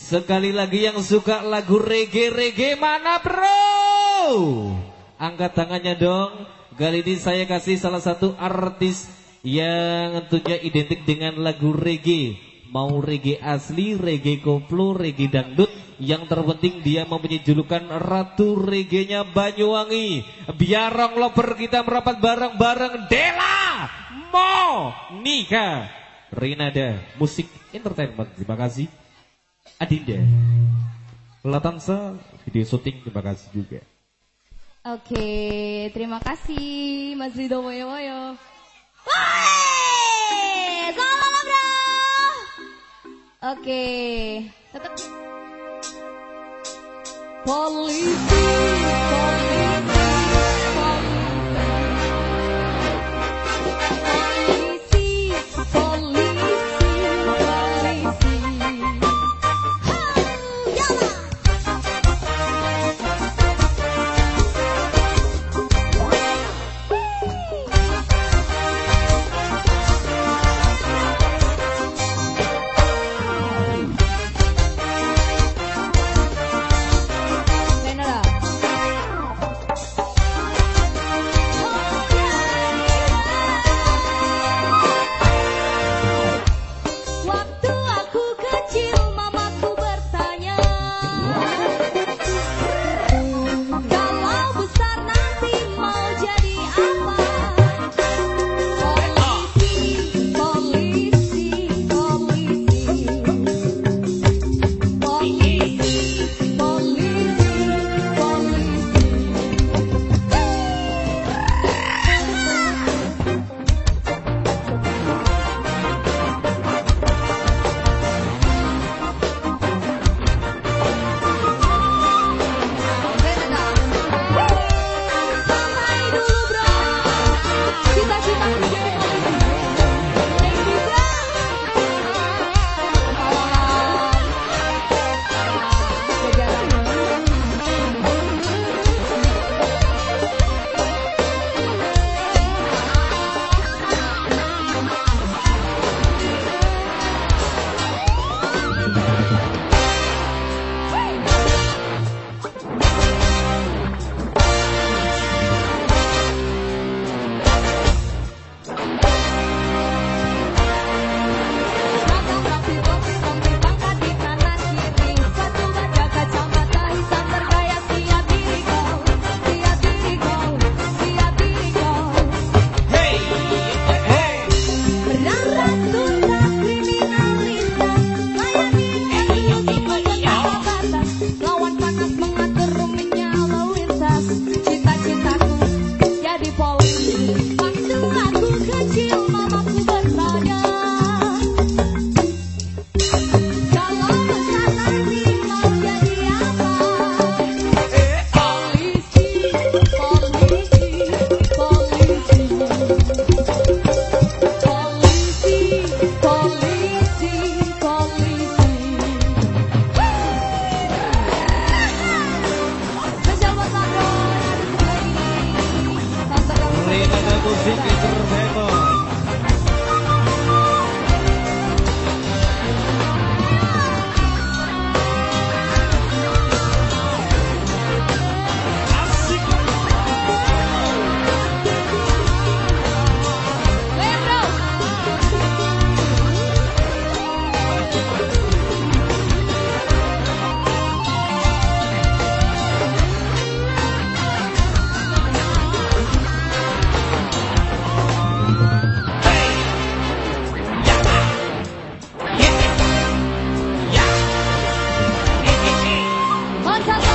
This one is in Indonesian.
Sekali lagi yang suka lagu reggae-reggae mana bro? Angkat tangannya dong. Kali ini saya kasih salah satu artis yang tentunya identik dengan lagu reggae. Mau reggae asli, reggae koplo, reggae dangdut. Yang terpenting dia mempunyai julukan Ratu Reggae-nya Banyuwangi. Biarong lover kita merapat bareng-bareng Dela Monika Rinada Musik Entertainment. Terima kasih. Adinda. Latansa video syuting terima kasih juga. Oke, terima kasih Mas Rido Woyo Woyo. Salam bro. Oke, tetap polisi, polisi. Contact!